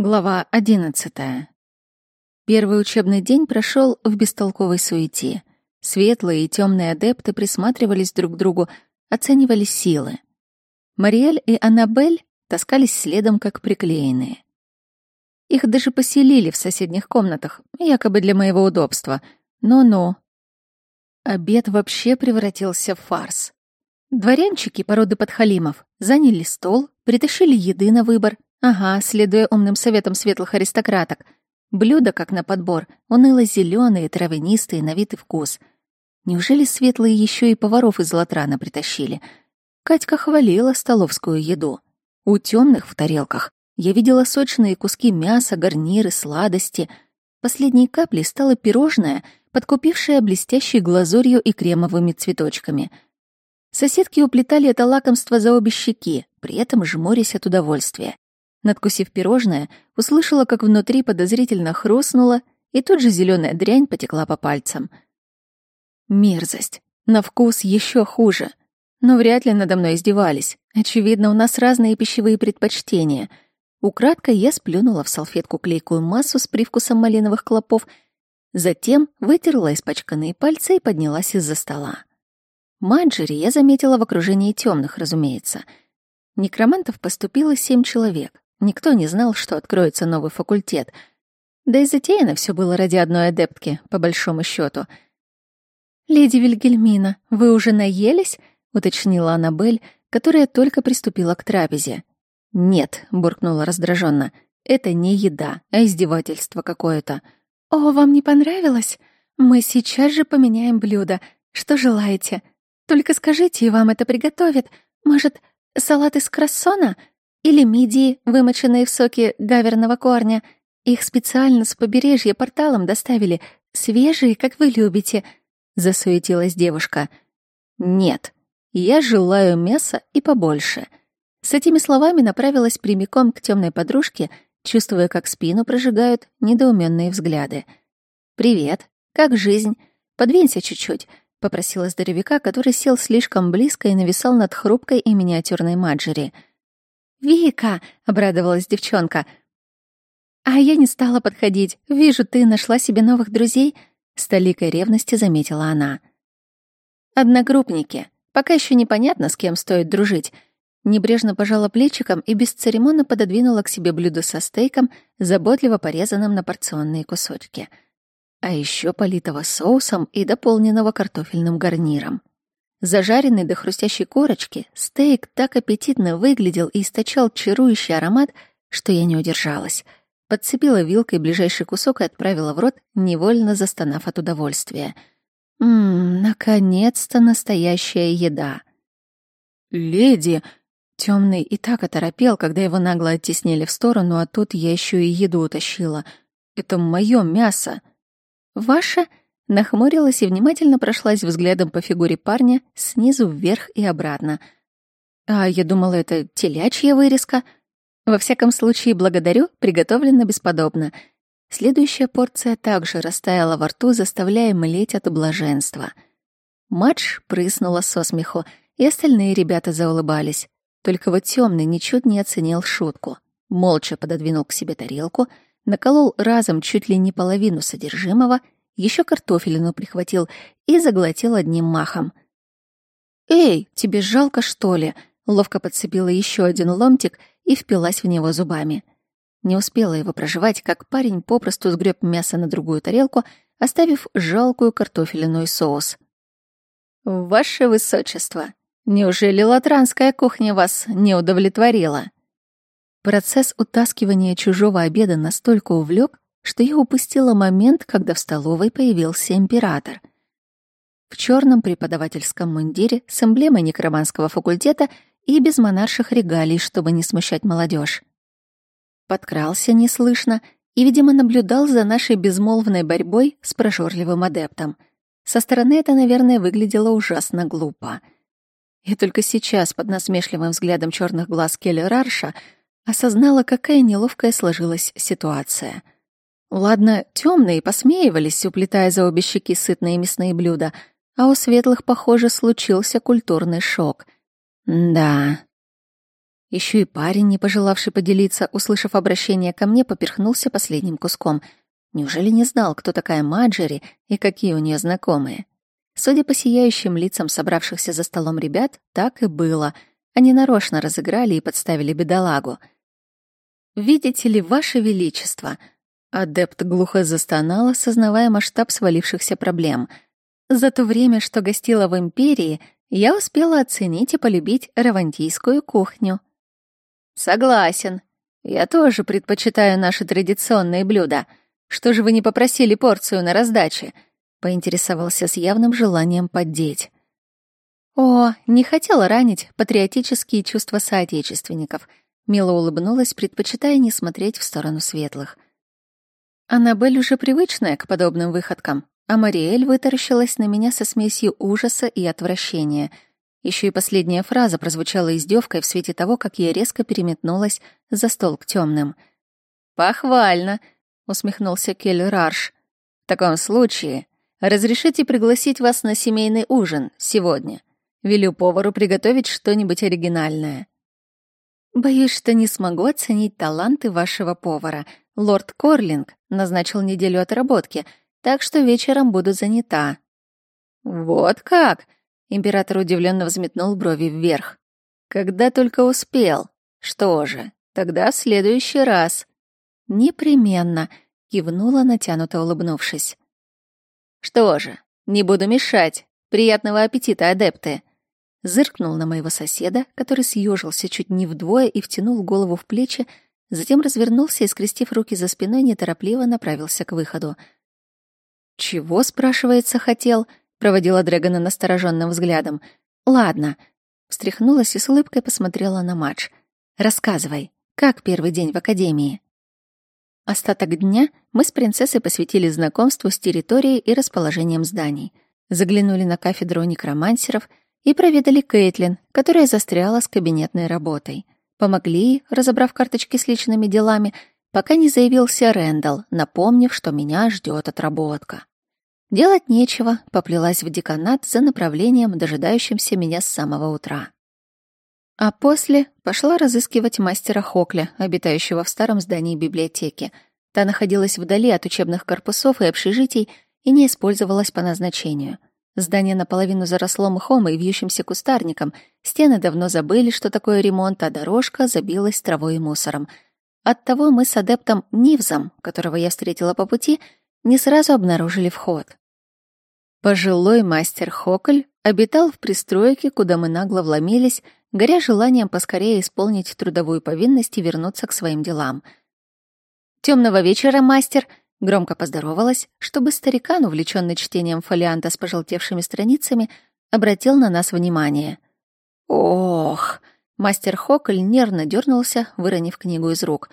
Глава одиннадцатая. Первый учебный день прошел в бестолковой суете. Светлые и темные адепты присматривались друг к другу, оценивали силы. Мариэль и Аннабель таскались следом, как приклеенные. Их даже поселили в соседних комнатах, якобы для моего удобства. Но-но. Обед вообще превратился в фарс. Дворянчики породы подхалимов заняли стол, притащили еды на выбор — Ага, следуя умным советам светлых аристократок. Блюда, как на подбор, уныло зеленые, травянистые, на вид и вкус. Неужели светлые еще и поваров из Латрана притащили? Катька хвалила столовскую еду. У темных в тарелках я видела сочные куски мяса, гарниры, сладости. Последней каплей стало пирожное, подкупившее блестящей глазурью и кремовыми цветочками. Соседки уплетали это лакомство за обе щеки, при этом жмурясь от удовольствия. Надкусив пирожное, услышала, как внутри подозрительно хрустнуло, и тут же зеленая дрянь потекла по пальцам. Мерзость. На вкус еще хуже. Но вряд ли надо мной издевались. Очевидно, у нас разные пищевые предпочтения. Украдкой я сплюнула в салфетку клейкую массу с привкусом малиновых клопов, затем вытерла испачканные пальцы и поднялась из-за стола. Маджери я заметила в окружении темных, разумеется. Некромантов поступило семь человек. Никто не знал, что откроется новый факультет. Да и затеяно все было ради одной адептки, по большому счету. «Леди Вильгельмина, вы уже наелись?» — уточнила Аннабель, которая только приступила к трапезе. «Нет», — буркнула раздраженно, — «это не еда, а издевательство какое-то». «О, вам не понравилось? Мы сейчас же поменяем блюдо. Что желаете? Только скажите, и вам это приготовят. Может, салат из крассона?» Или мидии, вымоченные в соке гаверного корня. Их специально с побережья порталом доставили. Свежие, как вы любите», — засуетилась девушка. «Нет, я желаю мяса и побольше». С этими словами направилась прямиком к темной подружке, чувствуя, как спину прожигают недоуменные взгляды. «Привет. Как жизнь? Подвинься чуть-чуть», — попросила здоровяка, который сел слишком близко и нависал над хрупкой и миниатюрной Маджери — «Вика!» — обрадовалась девчонка. «А я не стала подходить. Вижу, ты нашла себе новых друзей», — с толикой ревности заметила она. «Одногруппники. Пока еще непонятно, с кем стоит дружить». Небрежно пожала плечиком и бесцеремонно пододвинула к себе блюдо со стейком, заботливо порезанным на порционные кусочки. А еще политого соусом и дополненного картофельным гарниром. Зажаренный до хрустящей корочки, стейк так аппетитно выглядел и источал чарующий аромат, что я не удержалась. Подцепила вилкой ближайший кусок и отправила в рот, невольно застонав от удовольствия. Ммм, наконец-то настоящая еда. «Леди!» Темный и так оторопел, когда его нагло оттеснили в сторону, а тут я еще и еду утащила. «Это мое мясо!» «Ваше?» Нахмурилась и внимательно прошлась взглядом по фигуре парня снизу вверх и обратно. А я думала, это телячья вырезка. Во всяком случае, благодарю, приготовлено бесподобно. Следующая порция также растаяла во рту, заставляя млеть от блаженства. Мадж прыснула со смеху, и остальные ребята заулыбались. Только вот темный ничуть не оценил шутку. Молча пододвинул к себе тарелку, наколол разом чуть ли не половину содержимого — еще картофелину прихватил и заглотил одним махом. «Эй, тебе жалко, что ли?» Ловко подцепила еще один ломтик и впилась в него зубами. Не успела его проживать, как парень попросту сгреб мясо на другую тарелку, оставив жалкую картофелиную соус. «Ваше высочество, неужели латранская кухня вас не удовлетворила?» Процесс утаскивания чужого обеда настолько увлек, что я упустила момент, когда в столовой появился император. В черном преподавательском мундире с эмблемой некроманского факультета и без монарших регалий, чтобы не смущать молодежь. Подкрался неслышно и, видимо, наблюдал за нашей безмолвной борьбой с прожорливым адептом. Со стороны это, наверное, выглядело ужасно глупо. И только сейчас, под насмешливым взглядом черных глаз Келли Рарша, осознала, какая неловкая сложилась ситуация — Ладно, темные посмеивались, уплетая за обе щеки сытные мясные блюда, а у светлых, похоже, случился культурный шок. Да. Еще и парень, не пожелавший поделиться, услышав обращение ко мне, поперхнулся последним куском. Неужели не знал, кто такая Маджери и какие у нее знакомые? Судя по сияющим лицам собравшихся за столом ребят, так и было. Они нарочно разыграли и подставили бедолагу. «Видите ли, Ваше Величество!» Адепт глухо застонал, осознавая масштаб свалившихся проблем. «За то время, что гостила в Империи, я успела оценить и полюбить равантийскую кухню». «Согласен. Я тоже предпочитаю наши традиционные блюда. Что же вы не попросили порцию на раздаче?» поинтересовался с явным желанием поддеть. О, не хотела ранить патриотические чувства соотечественников. Мило улыбнулась, предпочитая не смотреть в сторону светлых. Аннабель уже привычная к подобным выходкам, а Мариэль вытаращилась на меня со смесью ужаса и отвращения. Еще и последняя фраза прозвучала издевкой в свете того, как я резко переметнулась за стол к темным. «Похвально!» — усмехнулся Кель Рарш. «В таком случае Разрешите пригласить вас на семейный ужин сегодня. Велю повару приготовить что-нибудь оригинальное. Боюсь, что не смогу оценить таланты вашего повара. Лорд Корлинг назначил неделю отработки, так что вечером буду занята. Вот как? Император удивленно взметнул брови вверх. Когда только успел. Что же, тогда в следующий раз. Непременно, кивнула натянуто улыбнувшись. Что же, не буду мешать. Приятного аппетита, адепты. Зыркнул на моего соседа, который съежился чуть не вдвое и втянул голову в плечи, затем развернулся и, скрестив руки за спиной, неторопливо направился к выходу. «Чего, спрашивается, хотел?» — проводила Дрэгона настороженным взглядом. «Ладно». Встряхнулась и с улыбкой посмотрела на матч. «Рассказывай, как первый день в Академии?» Остаток дня мы с принцессой посвятили знакомству с территорией и расположением зданий. Заглянули на кафедру некромансеров и проведали Кейтлин, которая застряла с кабинетной работой. Помогли, разобрав карточки с личными делами, пока не заявился Рэндалл, напомнив, что меня ждет отработка. Делать нечего, поплелась в деканат за направлением, дожидающимся меня с самого утра. А после пошла разыскивать мастера Хокля, обитающего в старом здании библиотеки. Та находилась вдали от учебных корпусов и общежитий и не использовалась по назначению. Здание наполовину заросло мхом и вьющимся кустарником, стены давно забыли, что такое ремонт, а дорожка забилась травой и мусором. Оттого мы с адептом Нивзом, которого я встретила по пути, не сразу обнаружили вход. Пожилой мастер Хокль обитал в пристройке, куда мы нагло вломились, горя желанием поскорее исполнить трудовую повинность и вернуться к своим делам. Темного вечера, мастер!» — громко поздоровалась, чтобы старикан, увлеченный чтением фолианта с пожелтевшими страницами, обратил на нас внимание. «Ох!» — мастер Хокль нервно дернулся, выронив книгу из рук.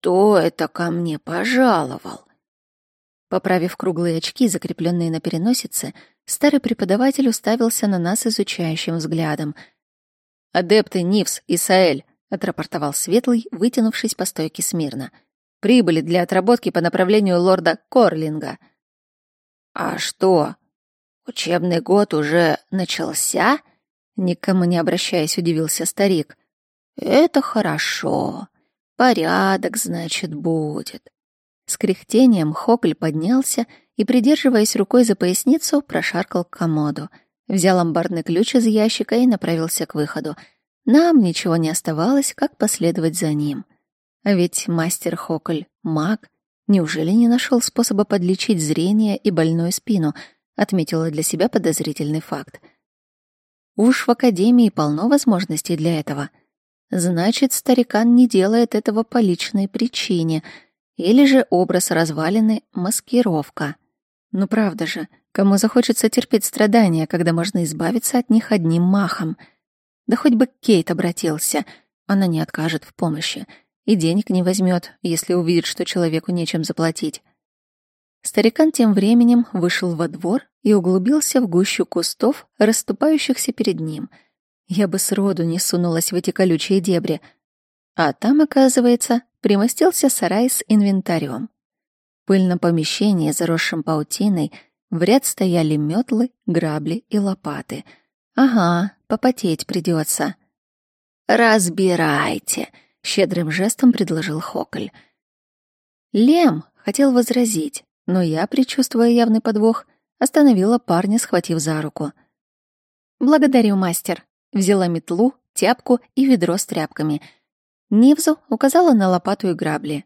«Кто это ко мне пожаловал?» Поправив круглые очки, закрепленные на переносице, старый преподаватель уставился на нас изучающим взглядом — «Адепты Нивс и Саэль», — отрапортовал Светлый, вытянувшись по стойке смирно. «Прибыли для отработки по направлению лорда Корлинга». «А что, учебный год уже начался?» Никому не обращаясь, удивился старик. «Это хорошо. Порядок, значит, будет». С кряхтением Хокль поднялся и, придерживаясь рукой за поясницу, прошаркал к комоду — взял амбарный ключ из ящика и направился к выходу. Нам ничего не оставалось, как последовать за ним. А ведь мастер Хокль — маг. Неужели не нашел способа подлечить зрение и больную спину? Отметила для себя подозрительный факт. Уж в академии полно возможностей для этого. Значит, старикан не делает этого по личной причине. Или же образ развалины — маскировка. Ну правда же, Кому захочется терпеть страдания, когда можно избавиться от них одним махом? Да хоть бы Кейт обратился, она не откажет в помощи и денег не возьмет, если увидит, что человеку нечем заплатить. Старикан тем временем вышел во двор и углубился в гущу кустов, расступающихся перед ним. Я бы сроду не сунулась в эти колючие дебри. А там, оказывается, примостился сарай с инвентарем. В пыльном помещении, заросшем паутиной, в ряд стояли метлы, грабли и лопаты. Ага, попотеть придется. «Разбирайте», — щедрым жестом предложил Хоколь. Лем хотел возразить, но я, предчувствуя явный подвох, остановила парня, схватив за руку. «Благодарю, мастер», — взяла метлу, тяпку и ведро с тряпками. Нивзу указала на лопату и грабли.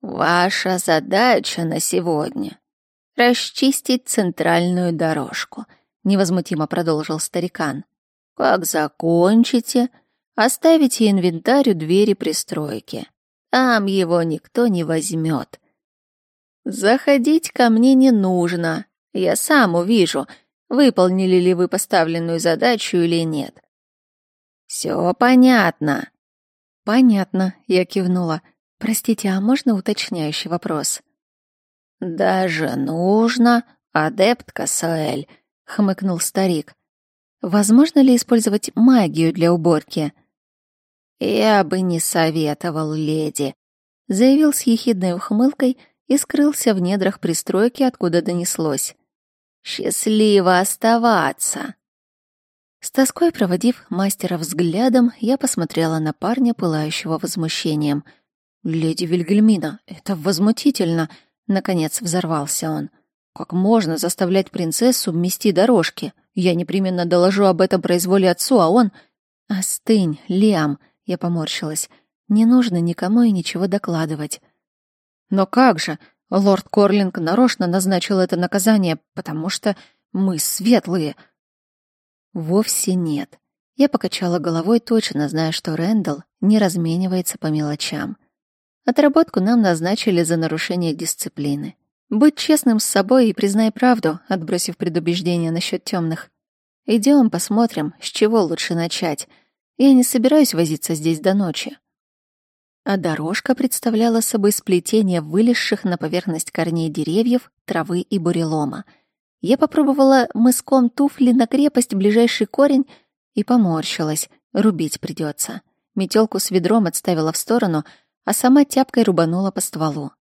«Ваша задача на сегодня — расчистить центральную дорожку», — невозмутимо продолжил старикан. «Как закончите, оставите инвентарь у двери пристройки. Там его никто не возьмет. Заходить ко мне не нужно. Я сам увижу, выполнили ли вы поставленную задачу или нет. Все понятно. Понятно, я кивнула. Простите, а можно уточняющий вопрос? Даже нужно, адепт Касаэль, хмыкнул старик. Возможно ли использовать магию для уборки? Я бы не советовал, леди, заявил с ехидной ухмылкой и скрылся в недрах пристройки, откуда донеслось. «Счастливо оставаться!» С тоской проводив мастера взглядом, я посмотрела на парня, пылающего возмущением. «Леди Вильгельмина, это возмутительно!» Наконец взорвался он. «Как можно заставлять принцессу мести дорожки? Я непременно доложу об этом произволе отцу, а он...» «Остынь, Лиам!» — я поморщилась. «Не нужно никому и ничего докладывать. Но как же? Лорд Корлинг нарочно назначил это наказание, потому что мы светлые. Вовсе нет. Я покачала головой, точно зная, что Рэндалл не разменивается по мелочам. Отработку нам назначили за нарушение дисциплины. Будь честным с собой и признай правду, отбросив предубеждение насчет темных. Идем, посмотрим, с чего лучше начать. Я не собираюсь возиться здесь до ночи а дорожка представляла собой сплетение вылезших на поверхность корней деревьев, травы и бурелома. Я попробовала мыском туфли на крепость ближайший корень и поморщилась. Рубить придется. Метелку с ведром отставила в сторону, а сама тяпкой рубанула по стволу.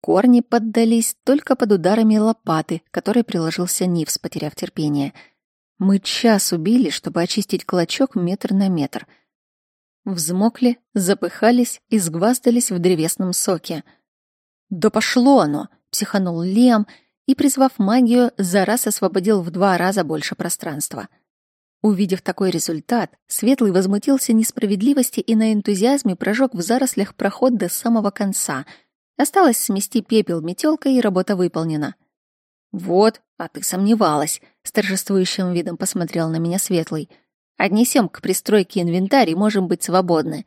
Корни поддались только под ударами лопаты, которой приложился Нивс, потеряв терпение. Мы час убили, чтобы очистить клочок метр на метр — Взмокли, запыхались и сгваздались в древесном соке. «Да пошло оно!» — психанул Лиам и, призвав магию, за раз освободил в два раза больше пространства. Увидев такой результат, Светлый возмутился несправедливости и на энтузиазме прожег в зарослях проход до самого конца. Осталось смести пепел метелкой, и работа выполнена. «Вот, а ты сомневалась», — с торжествующим видом посмотрел на меня Светлый — Отнесем к пристройке инвентарь и можем быть свободны.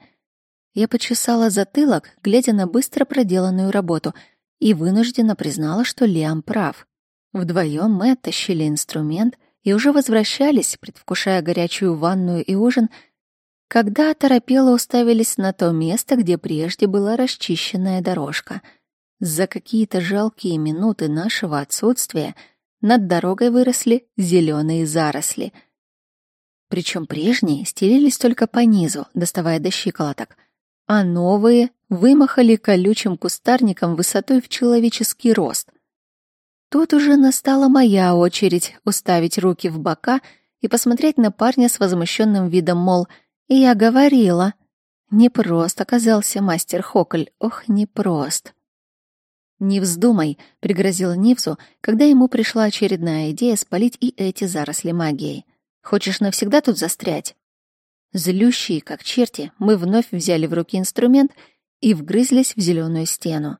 Я почесала затылок, глядя на быстро проделанную работу, и вынужденно признала, что Лиам прав. Вдвоем мы оттащили инструмент и уже возвращались, предвкушая горячую ванную и ужин, когда торопело уставились на то место, где прежде была расчищенная дорожка. За какие-то жалкие минуты нашего отсутствия над дорогой выросли зеленые заросли — причем прежние стелились только по низу, доставая до щиколоток, а новые вымахали колючим кустарником высотой в человеческий рост. Тут уже настала моя очередь уставить руки в бока и посмотреть на парня с возмущенным видом, мол, я говорила. Непрост оказался мастер Хоколь, ох, непрост. «Не вздумай», — пригрозила Нивзу, когда ему пришла очередная идея спалить и эти заросли магией. Хочешь навсегда тут застрять?» Злющие, как черти, мы вновь взяли в руки инструмент и вгрызлись в зеленую стену.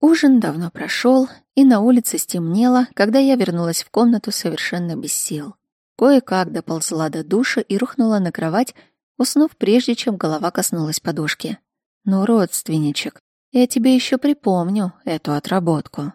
Ужин давно прошел, и на улице стемнело, когда я вернулась в комнату совершенно без сил. Кое-как доползла до душа и рухнула на кровать, уснув прежде, чем голова коснулась подушки. «Ну, родственничек, я тебе еще припомню эту отработку».